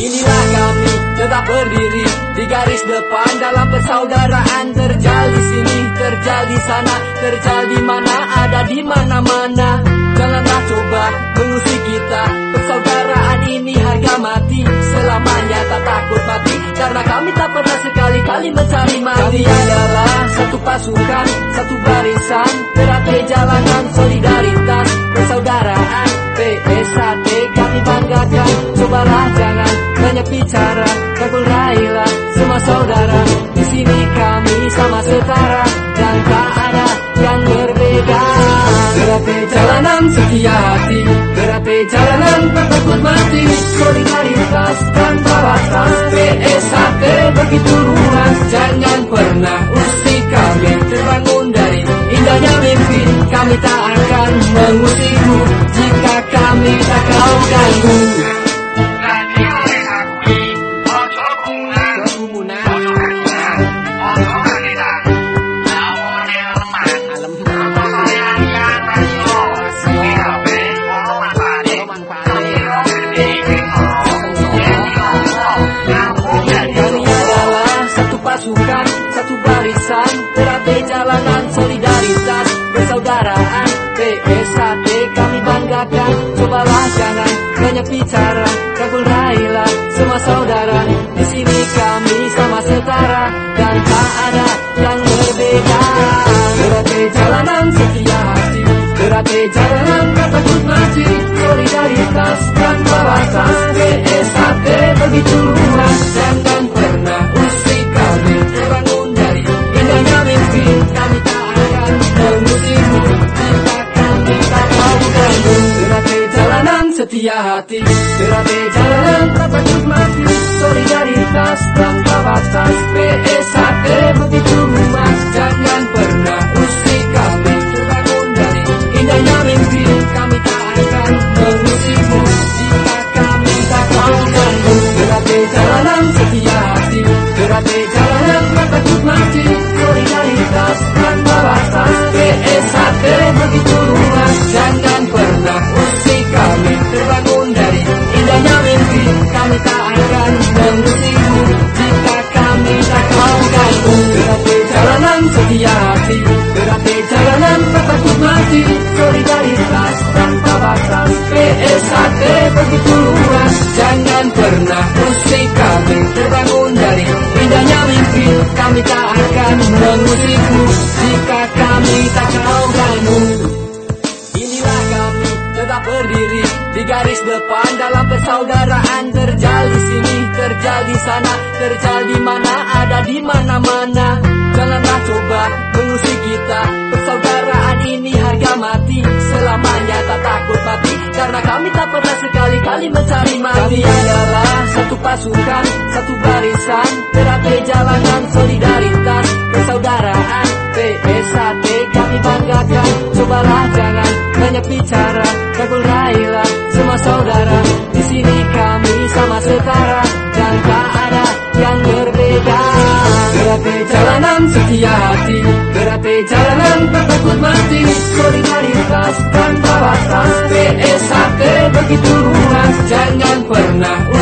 Inilah kami tetap berdiri di garis depan dalam persaudaraan terjal di sini, terjal di sana, terjal di mana, ada di mana-mana. Janganlah coba mengusik kita, persaudaraan ini harga mati, selamanya tak takut mati, karena kami tak pernah sekali-kali mencari mati. Kami adalah satu pasukan, satu barisan, banyak bicara Rangkul raihlah semua saudara. Di sini kami sama setara Dan tak ada yang berbeda. Berarti jalanan setia hati Berarti jalanan takut mati. Solidaritas tanpa batas PSAT begitu luas. Jangan pernah usik kami Terbangun dari indahnya mimpi. Kami tak akan mengusikmu Jika kami tak kau ganggu satu pasukan, satu barisan Terapi jalanan solidaritas Persaudaraan PSAT kami banggakan Cobalah jangan banyak bicara Rangkul raihlah semua saudara. Di sini kami sama setara Dan tak ada yang berbeda. Terapi jalanan setia hati Terapi jalanan tak takut mati Solidaritas tanpa batas PSAT begitu setia hati Terapi jalanan tak takut mati Solidaritas tanpa batas mati Solidaritas tanpa batas PSAT begitu luas Jangan pernah usik kami Terbangun dari indahnya mimpi Kami tak akan mengusikmu Jika kami tak mau ganggu Inilah kami tetap berdiri di garis depan dalam persaudaraan terjal di sini, terjal di sana, terjal di mana, ada di mana-mana. Janganlah coba mengusik kita, persaudaraan ini karena kami tak pernah sekali-kali mencari mati. Kami adalah satu pasukan, satu barisan, terapi jalanan solidaritas, persaudaraan, PSAT kami banggakan, cobalah jangan banyak bicara, rangkul raihlah semua saudara. Di sini kami sama setara dan tak ada yang berbeda. Berarti jalanan setia hati, PNS begitu luas jangan pernah